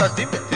tadimme